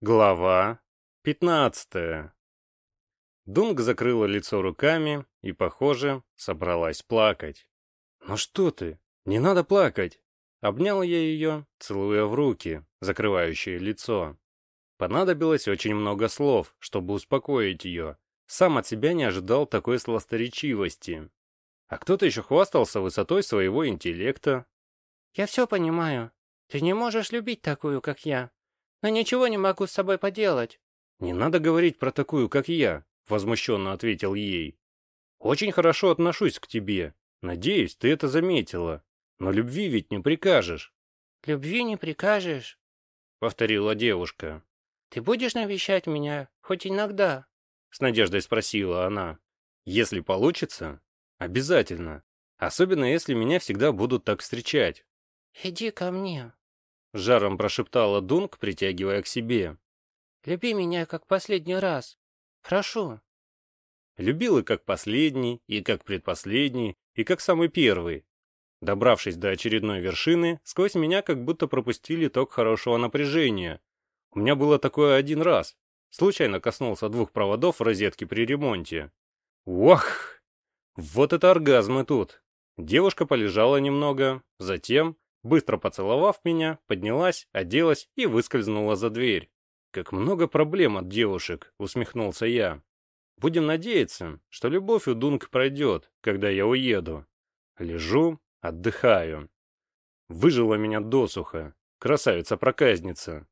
Глава 15 Дунг закрыла лицо руками и, похоже, собралась плакать. «Ну что ты? Не надо плакать!» Обнял я ее, целуя в руки, закрывающие лицо. Понадобилось очень много слов, чтобы успокоить ее. Сам от себя не ожидал такой сласторечивости. А кто-то еще хвастался высотой своего интеллекта. «Я все понимаю. Ты не можешь любить такую, как я», но ничего не могу с собой поделать». «Не надо говорить про такую, как я», — возмущенно ответил ей. «Очень хорошо отношусь к тебе. Надеюсь, ты это заметила. Но любви ведь не прикажешь». «Любви не прикажешь», — повторила девушка. «Ты будешь навещать меня хоть иногда?» — с надеждой спросила она. «Если получится, обязательно. Особенно, если меня всегда будут так встречать». «Иди ко мне», Жаром прошептала Дунк, притягивая к себе. «Люби меня, как последний раз. Прошу». Любил и как последний, и как предпоследний, и как самый первый. Добравшись до очередной вершины, сквозь меня как будто пропустили ток хорошего напряжения. У меня было такое один раз. Случайно коснулся двух проводов в розетке при ремонте. Уах! Вот это оргазмы тут. Девушка полежала немного, затем, Быстро поцеловав меня, поднялась, оделась и выскользнула за дверь. «Как много проблем от девушек», — усмехнулся я. «Будем надеяться, что любовь у Дунк пройдет, когда я уеду. Лежу, отдыхаю. Выжила меня досуха, красавица-проказница.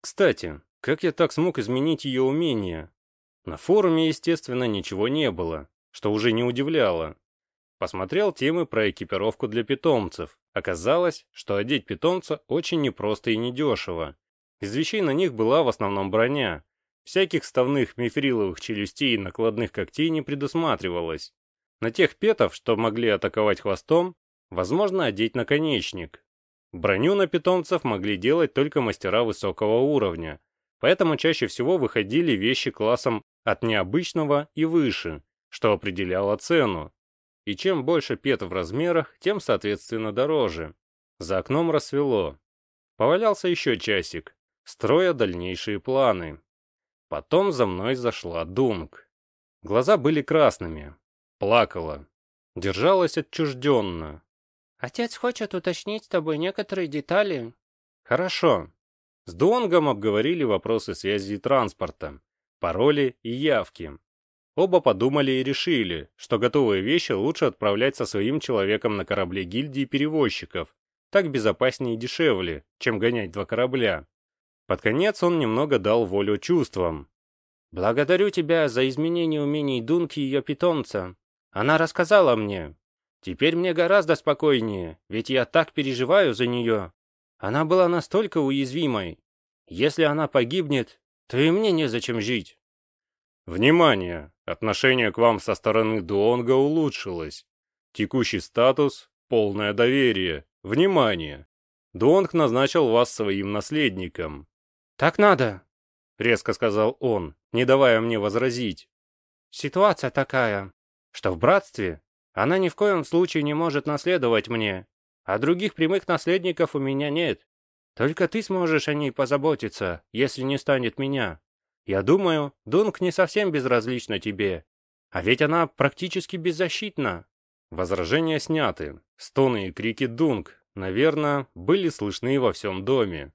Кстати, как я так смог изменить ее умения? На форуме, естественно, ничего не было, что уже не удивляло. Посмотрел темы про экипировку для питомцев. Оказалось, что одеть питомца очень непросто и недешево. Из вещей на них была в основном броня. Всяких ставных мифриловых челюстей и накладных когтей не предусматривалось. На тех петов, что могли атаковать хвостом, возможно одеть наконечник. Броню на питомцев могли делать только мастера высокого уровня, поэтому чаще всего выходили вещи классом от необычного и выше, что определяло цену и чем больше пет в размерах, тем, соответственно, дороже. За окном рассвело. Повалялся еще часик, строя дальнейшие планы. Потом за мной зашла Дунк. Глаза были красными. Плакала. Держалась отчужденно. «Отец хочет уточнить с тобой некоторые детали». «Хорошо». С Дуонгом обговорили вопросы связи и транспорта, пароли и явки. Оба подумали и решили, что готовые вещи лучше отправлять со своим человеком на корабле гильдии перевозчиков. Так безопаснее и дешевле, чем гонять два корабля. Под конец он немного дал волю чувствам. «Благодарю тебя за изменение умений Дунки и ее питомца. Она рассказала мне. Теперь мне гораздо спокойнее, ведь я так переживаю за нее. Она была настолько уязвимой. Если она погибнет, то и мне незачем жить». Внимание! Отношение к вам со стороны Дуонга улучшилось. Текущий статус – полное доверие. Внимание! Дуонг назначил вас своим наследником. «Так надо», — резко сказал он, не давая мне возразить. «Ситуация такая, что в братстве она ни в коем случае не может наследовать мне, а других прямых наследников у меня нет. Только ты сможешь о ней позаботиться, если не станет меня. Я думаю, Дунк не совсем безразлична тебе. А ведь она практически беззащитна. Возражения сняты. Стоны и крики Дунк, наверное, были слышны во всем доме.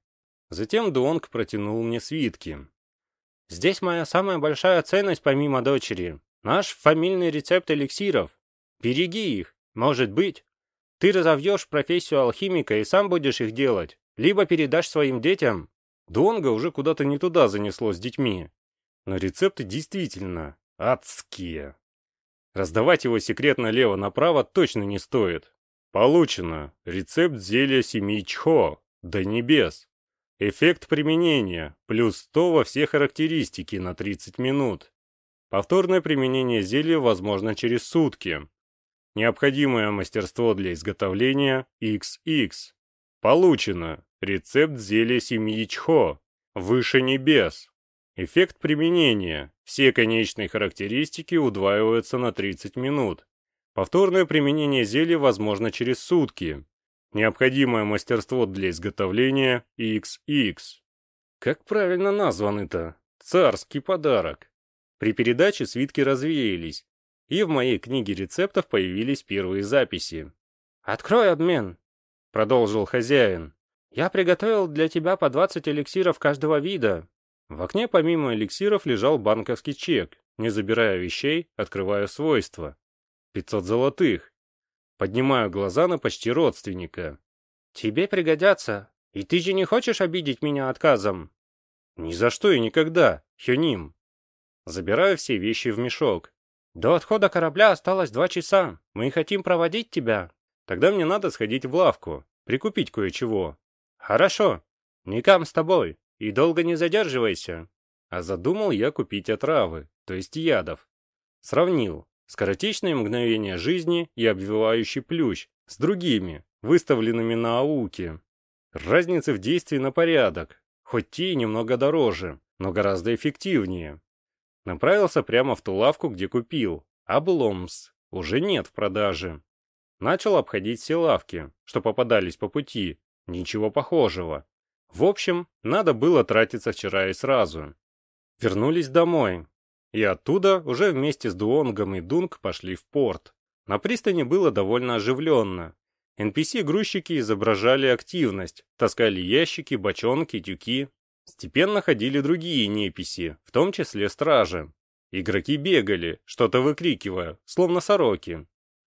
Затем Дуонг протянул мне свитки. «Здесь моя самая большая ценность помимо дочери. Наш фамильный рецепт эликсиров. Береги их, может быть. Ты разовьешь профессию алхимика и сам будешь их делать, либо передашь своим детям, Донга уже куда-то не туда занесло с детьми. Но рецепты действительно адские. Раздавать его секретно лево-направо точно не стоит. Получено. Рецепт зелья семи чхо. До небес. Эффект применения. Плюс 100 во все характеристики на 30 минут. Повторное применение зелья возможно через сутки. Необходимое мастерство для изготовления XX. Получено. Рецепт зелья семьи Чхо. Выше небес. Эффект применения. Все конечные характеристики удваиваются на 30 минут. Повторное применение зелья возможно через сутки. Необходимое мастерство для изготовления XX. Как правильно назван это? Царский подарок. При передаче свитки развеялись, и в моей книге рецептов появились первые записи. «Открой обмен», — продолжил хозяин. «Я приготовил для тебя по 20 эликсиров каждого вида». В окне помимо эликсиров лежал банковский чек. Не забирая вещей, открываю свойства. 500 золотых. Поднимаю глаза на почти родственника. «Тебе пригодятся. И ты же не хочешь обидеть меня отказом?» «Ни за что и никогда, Хёним». Забираю все вещи в мешок. «До отхода корабля осталось два часа. Мы хотим проводить тебя». «Тогда мне надо сходить в лавку, прикупить кое-чего». «Хорошо. Никам с тобой. И долго не задерживайся». А задумал я купить отравы, то есть ядов. Сравнил скоротечные мгновения жизни и обвивающий плющ с другими, выставленными на ауке. Разницы в действии на порядок, хоть те и немного дороже, но гораздо эффективнее. Направился прямо в ту лавку, где купил. Обломс. Уже нет в продаже. Начал обходить все лавки, что попадались по пути. Ничего похожего. В общем, надо было тратиться вчера и сразу. Вернулись домой. И оттуда уже вместе с Дуонгом и Дунг пошли в порт. На пристани было довольно оживленно. NPC-грузчики изображали активность, таскали ящики, бочонки, тюки. Степенно ходили другие неписи, в том числе стражи. Игроки бегали, что-то выкрикивая, словно сороки.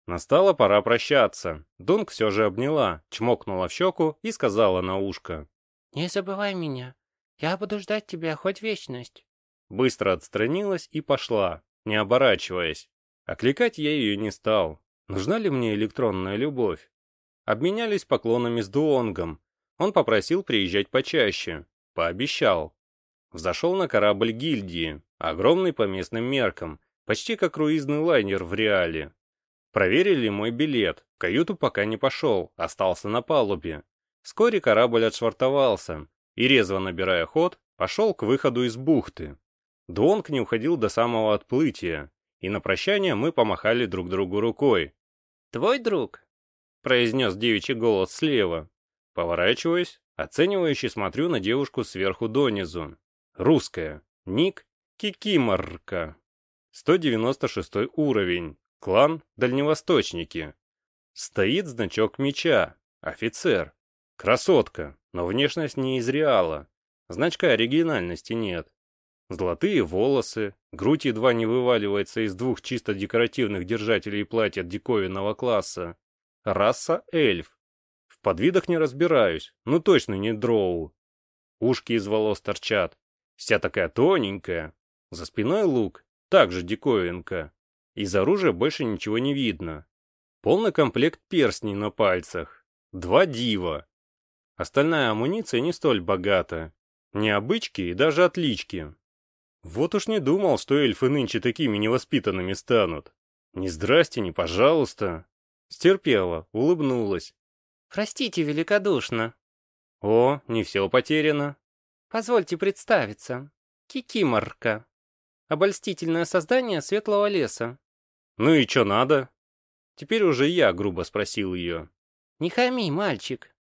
Настала пора прощаться. Дунк все же обняла, чмокнула в щеку и сказала на ушко. «Не забывай меня. Я буду ждать тебя хоть вечность». Быстро отстранилась и пошла, не оборачиваясь. Окликать я ее не стал. Нужна ли мне электронная любовь? Обменялись поклонами с Дуонгом. Он попросил приезжать почаще. Пообещал. Взошел на корабль гильдии, огромный по местным меркам, почти как круизный лайнер в реале. Проверили мой билет, в каюту пока не пошел, остался на палубе. Вскоре корабль отшвартовался, и резво набирая ход, пошел к выходу из бухты. Дуонг не уходил до самого отплытия, и на прощание мы помахали друг другу рукой. «Твой друг?» — произнес девичий голос слева. Поворачиваясь, оценивающе смотрю на девушку сверху донизу. Русская. Ник Кикиморка. 196 уровень. Клан Дальневосточники. Стоит значок меча. Офицер. Красотка, но внешность не из реала. Значка оригинальности нет. Золотые волосы, грудь едва не вываливается из двух чисто декоративных держателей платья диковинного класса. Раса эльф. В подвидах не разбираюсь, но точно не дроу. Ушки из волос торчат. Вся такая тоненькая. За спиной лук, также диковинка. Из оружия больше ничего не видно. Полный комплект перстней на пальцах. Два дива. Остальная амуниция не столь богата. Не обычки и даже отлички. Вот уж не думал, что эльфы нынче такими невоспитанными станут. Ни здрасте, ни пожалуйста. Стерпела, улыбнулась. «Простите великодушно». «О, не все потеряно». «Позвольте представиться. Кикиморка. Обольстительное создание светлого леса». «Ну и что надо?» Теперь уже я грубо спросил ее. «Не хами, мальчик».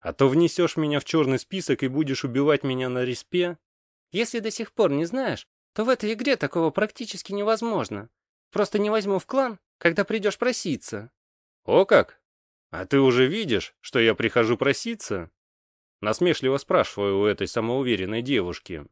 «А то внесешь меня в черный список и будешь убивать меня на респе?» Если до сих пор не знаешь, то в этой игре такого практически невозможно. Просто не возьму в клан, когда придешь проситься». «О как? А ты уже видишь, что я прихожу проситься?» Насмешливо спрашиваю у этой самоуверенной девушки.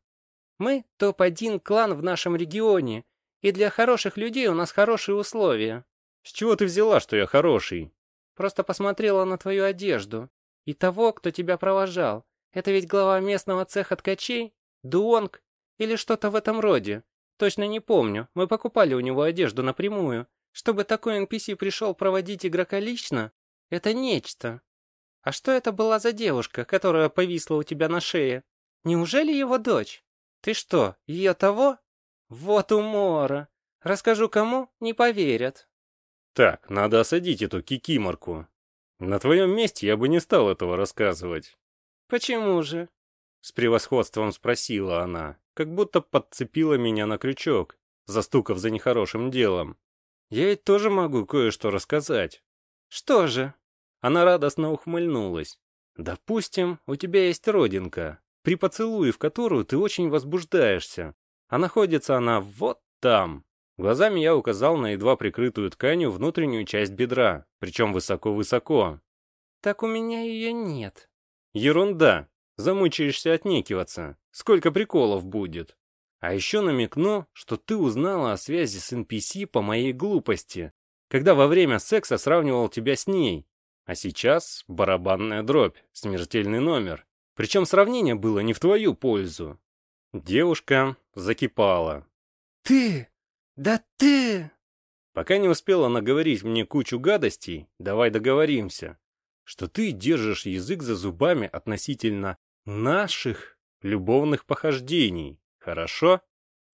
«Мы топ-1 клан в нашем регионе, и для хороших людей у нас хорошие условия». «С чего ты взяла, что я хороший?» «Просто посмотрела на твою одежду. И того, кто тебя провожал. Это ведь глава местного цеха ткачей?» Дуонг или что-то в этом роде. Точно не помню, мы покупали у него одежду напрямую. Чтобы такой NPC пришел проводить игрока лично, это нечто. А что это была за девушка, которая повисла у тебя на шее? Неужели его дочь? Ты что, ее того? Вот умора. Расскажу кому, не поверят. Так, надо осадить эту кикиморку. На твоем месте я бы не стал этого рассказывать. Почему же? С превосходством спросила она, как будто подцепила меня на крючок, застукав за нехорошим делом. Я ведь тоже могу кое-что рассказать. Что же? Она радостно ухмыльнулась. Допустим, у тебя есть родинка. при поцелуе в которую ты очень возбуждаешься. А находится она вот там. Глазами я указал на едва прикрытую тканью внутреннюю часть бедра, причем высоко-высоко. «Так у меня ее нет». «Ерунда. Замучаешься отнекиваться. Сколько приколов будет». А еще намекну, что ты узнала о связи с NPC по моей глупости, когда во время секса сравнивал тебя с ней. А сейчас барабанная дробь, смертельный номер. Причем сравнение было не в твою пользу. Девушка закипала. «Ты! Да ты!» Пока не успела наговорить мне кучу гадостей, давай договоримся, что ты держишь язык за зубами относительно наших любовных похождений. Хорошо?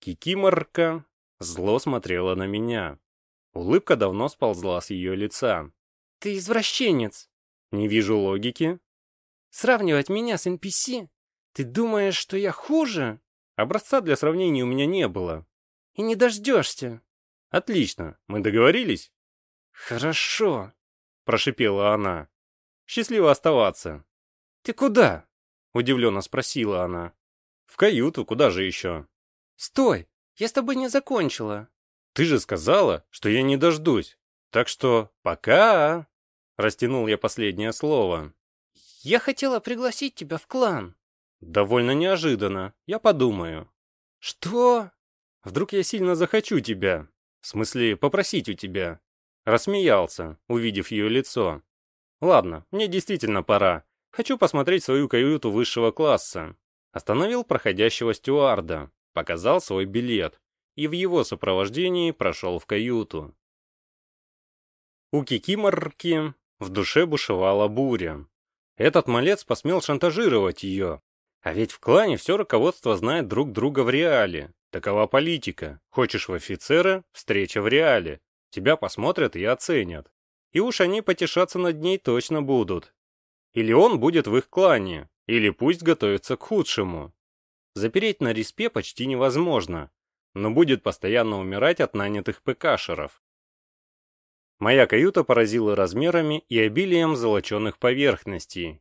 Кикиморка зло смотрела на меня. Улыбка давно сползла с ее лица. «Ты извращенец!» «Не вижу логики». «Сравнивать меня с NPC? Ты думаешь, что я хуже?» Образца для сравнения у меня не было. «И не дождешься». «Отлично, мы договорились?» «Хорошо», — прошипела она. «Счастливо оставаться». «Ты куда?» — удивленно спросила она. «В каюту, куда же еще?» «Стой, я с тобой не закончила». «Ты же сказала, что я не дождусь. Так что пока!» Растянул я последнее слово. «Я хотела пригласить тебя в клан». «Довольно неожиданно. Я подумаю». «Что?» «Вдруг я сильно захочу тебя. В смысле, попросить у тебя». Рассмеялся, увидев ее лицо. «Ладно, мне действительно пора. Хочу посмотреть свою каюту высшего класса». Остановил проходящего стюарда, показал свой билет и в его сопровождении прошел в каюту. У Кикиморки в душе бушевала буря. Этот малец посмел шантажировать ее. А ведь в клане все руководство знает друг друга в реале. Такова политика. Хочешь в офицера – встреча в реале. Тебя посмотрят и оценят. И уж они потешаться над ней точно будут. Или он будет в их клане, или пусть готовится к худшему. Запереть на респе почти невозможно, но будет постоянно умирать от нанятых ПКшеров. Моя каюта поразила размерами и обилием золоченых поверхностей.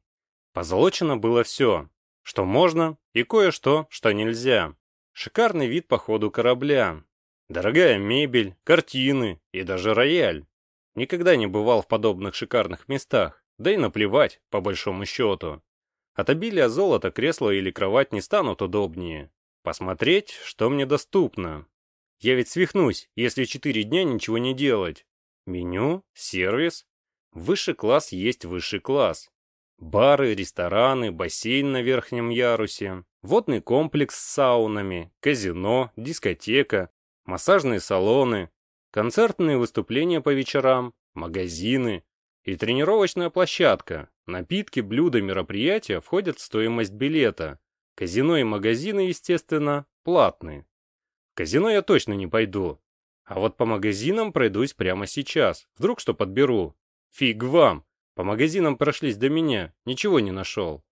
Позолочено было все, что можно, и кое-что, что нельзя. Шикарный вид по ходу корабля. Дорогая мебель, картины и даже рояль. Никогда не бывал в подобных шикарных местах, да и наплевать, по большому счету. От обилия золота кресло или кровать не станут удобнее. Посмотреть, что мне доступно. Я ведь свихнусь, если четыре дня ничего не делать. Меню, сервис. Высший класс есть высший класс. Бары, рестораны, бассейн на верхнем ярусе, водный комплекс с саунами, казино, дискотека, массажные салоны, концертные выступления по вечерам, магазины и тренировочная площадка, Напитки, блюда, мероприятия входят в стоимость билета. Казино и магазины, естественно, платные. В казино я точно не пойду. А вот по магазинам пройдусь прямо сейчас. Вдруг что подберу. Фиг вам. По магазинам прошлись до меня, ничего не нашел.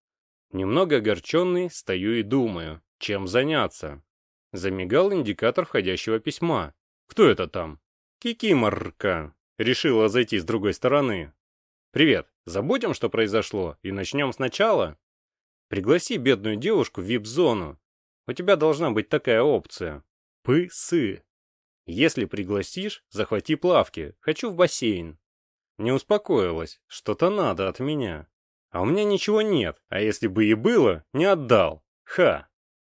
Немного огорченный, стою и думаю, чем заняться. Замигал индикатор входящего письма. Кто это там? Кикиморка. Решила зайти с другой стороны. «Привет, забудем, что произошло, и начнем сначала?» «Пригласи бедную девушку в вип-зону. У тебя должна быть такая опция. Пысы. Если пригласишь, захвати плавки. Хочу в бассейн». Не успокоилась, что-то надо от меня. А у меня ничего нет, а если бы и было, не отдал. Ха.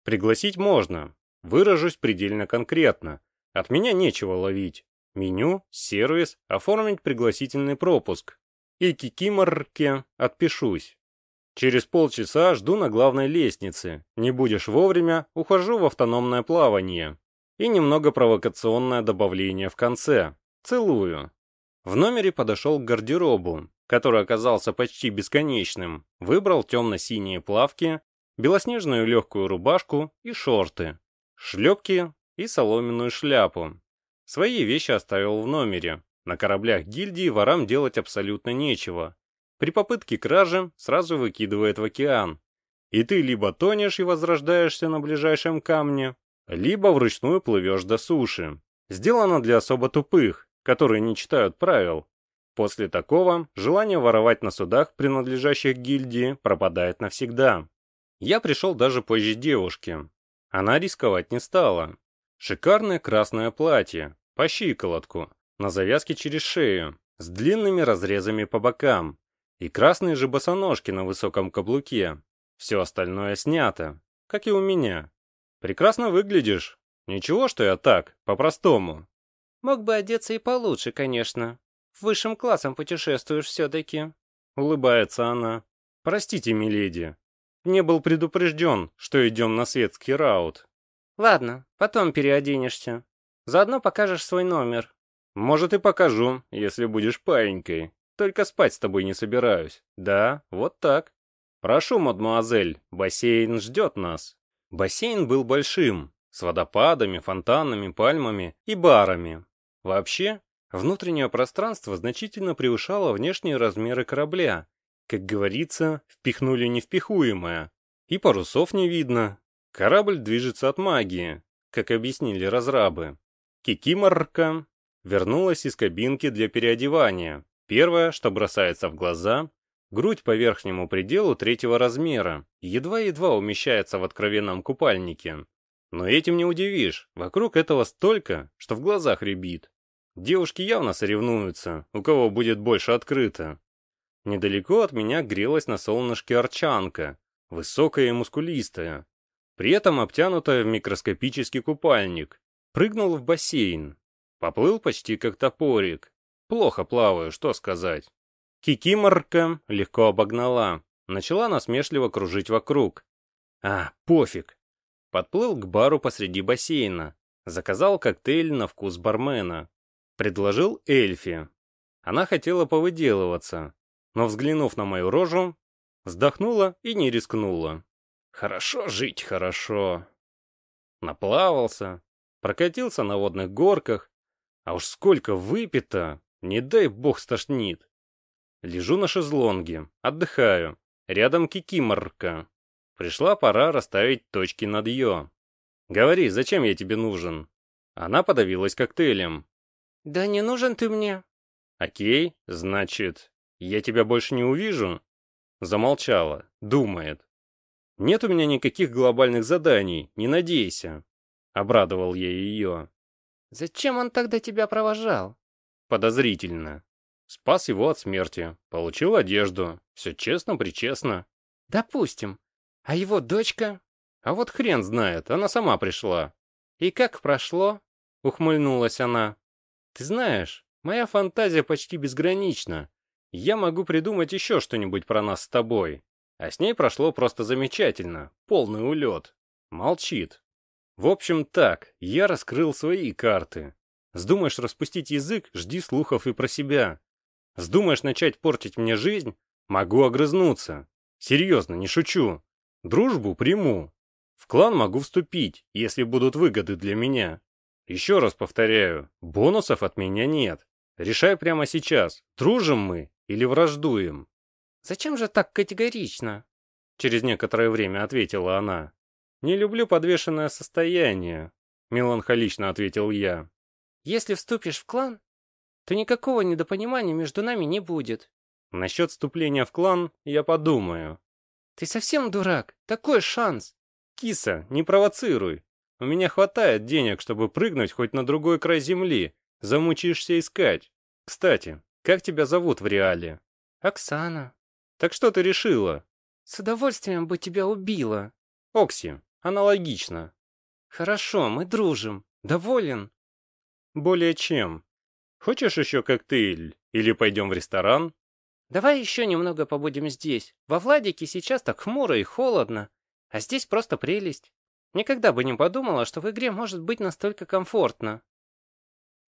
Пригласить можно. Выражусь предельно конкретно. От меня нечего ловить. Меню, сервис, оформить пригласительный пропуск и кикиморке отпишусь. Через полчаса жду на главной лестнице. Не будешь вовремя, ухожу в автономное плавание. И немного провокационное добавление в конце. Целую. В номере подошел к гардеробу, который оказался почти бесконечным. Выбрал темно-синие плавки, белоснежную легкую рубашку и шорты, шлепки и соломенную шляпу. Свои вещи оставил в номере. На кораблях гильдии ворам делать абсолютно нечего. При попытке кражи сразу выкидывает в океан. И ты либо тонешь и возрождаешься на ближайшем камне, либо вручную плывешь до суши. Сделано для особо тупых, которые не читают правил. После такого желание воровать на судах, принадлежащих гильдии, пропадает навсегда. Я пришел даже позже девушки. Она рисковать не стала. Шикарное красное платье, по щиколотку, на завязке через шею, с длинными разрезами по бокам, и красные же босоножки на высоком каблуке. Все остальное снято, как и у меня. Прекрасно выглядишь. Ничего, что я так, по-простому. Мог бы одеться и получше, конечно. Высшим классом путешествуешь все-таки. Улыбается она. Простите, миледи. Не был предупрежден, что идем на светский раут. Ладно, потом переоденешься. Заодно покажешь свой номер. Может и покажу, если будешь паинькой. Только спать с тобой не собираюсь. Да, вот так. Прошу, мадмуазель, бассейн ждет нас. Бассейн был большим, с водопадами, фонтанами, пальмами и барами. Вообще, внутреннее пространство значительно превышало внешние размеры корабля. Как говорится, впихнули невпихуемое. И парусов не видно. Корабль движется от магии, как объяснили разрабы. Кикиморка вернулась из кабинки для переодевания. Первое, что бросается в глаза, грудь по верхнему пределу третьего размера, едва-едва умещается в откровенном купальнике. Но этим не удивишь, вокруг этого столько, что в глазах рябит. Девушки явно соревнуются, у кого будет больше открыто. Недалеко от меня грелась на солнышке арчанка, высокая и мускулистая, при этом обтянутая в микроскопический купальник. Прыгнул в бассейн, Поплыл почти как топорик. Плохо плаваю, что сказать. Кикиморка легко обогнала. Начала насмешливо кружить вокруг. А, пофиг. Подплыл к бару посреди бассейна. Заказал коктейль на вкус бармена. Предложил Эльфи. Она хотела повыделываться, но, взглянув на мою рожу, вздохнула и не рискнула. Хорошо жить, хорошо. Наплавался, прокатился на водных горках, а уж сколько выпито, не дай бог стошнит. Лежу на шезлонге, отдыхаю. Рядом кикиморка. Пришла пора расставить точки над «ё». Говори, зачем я тебе нужен? Она подавилась коктейлем. Да не нужен ты мне. Окей, значит, я тебя больше не увижу? Замолчала, думает. Нет у меня никаких глобальных заданий, не надейся. Обрадовал я ее. Зачем он тогда тебя провожал? Подозрительно. Спас его от смерти, получил одежду. Все честно-причестно. Допустим. А его дочка? А вот хрен знает, она сама пришла. И как прошло? Ухмыльнулась она. Ты знаешь, моя фантазия почти безгранична. Я могу придумать еще что-нибудь про нас с тобой. А с ней прошло просто замечательно, полный улет. Молчит. В общем так, я раскрыл свои карты. Сдумаешь распустить язык, жди слухов и про себя. Сдумаешь начать портить мне жизнь, могу огрызнуться. Серьезно, не шучу. Дружбу приму. В клан могу вступить, если будут выгоды для меня. Еще раз повторяю, бонусов от меня нет. Решай прямо сейчас, дружим мы или враждуем. «Зачем же так категорично?» Через некоторое время ответила она. «Не люблю подвешенное состояние», — меланхолично ответил я. «Если вступишь в клан, то никакого недопонимания между нами не будет». «Насчет вступления в клан я подумаю». «Ты совсем дурак? Такой шанс!» «Киса, не провоцируй. У меня хватает денег, чтобы прыгнуть хоть на другой край земли. Замучишься искать. Кстати, как тебя зовут в реале?» «Оксана». «Так что ты решила?» «С удовольствием бы тебя убила». «Окси, Аналогично. Хорошо, мы дружим. Доволен? Более чем. Хочешь еще коктейль? Или пойдем в ресторан? Давай еще немного побудем здесь. Во Владике сейчас так хмуро и холодно. А здесь просто прелесть. Никогда бы не подумала, что в игре может быть настолько комфортно.